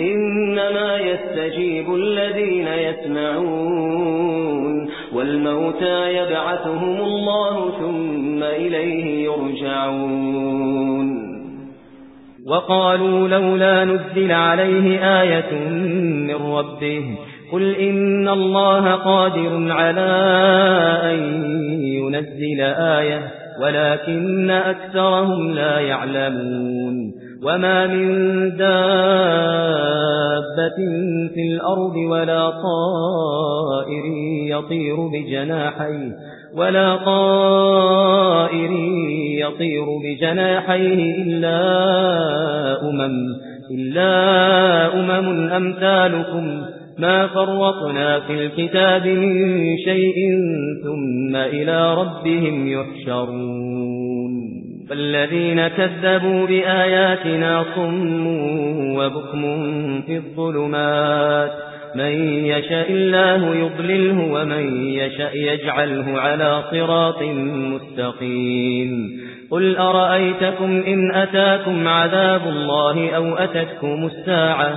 إنما يستجيب الذين يسمعون والموتى يبعثهم الله ثم إليه يرجعون. وقالوا لولا نزل عليه آية من ربه قل إن الله قادر على أن ينزل آية ولكن أكثرهم لا يعلمون. وما من دابة في الأرض ولا طائر يطير بجناحيه ولا طائر يطير بجناحيه إلا أمم إلا أمم أمثالكم. ما فرطنا في الكتاب من شيء ثم إلى ربهم يحشرون. فالذين كذبوا بآياتنا صم وبكم في الظلمات. من يشاء الله يضلله ومن يشاء يجعله على صراط مستقيم. قل أرأيتكم إن أتاكم عذاب الله أو أتتكم الساعة؟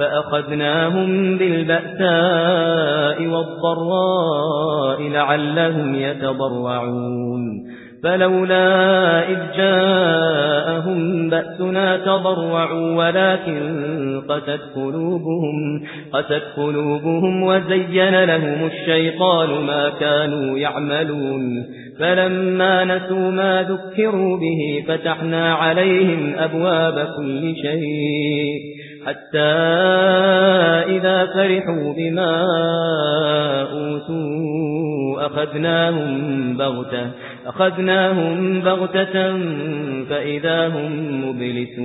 فأخذناهم بالبأساء والضراء لعلهم يتضرعون. فلولا إذ جاءهم بأسنا تضرعوا ولكن قست قلوبهم, قست قلوبهم وزين لهم الشيطان ما كانوا يعملون. فلما نسوا ما ذكروا به فتحنا عليهم أبواب كل شيء. حتى إذا فرحوا بما أوتوا أخذناهم بغتة أخذناهم بغتة فإذا هم مبلسون.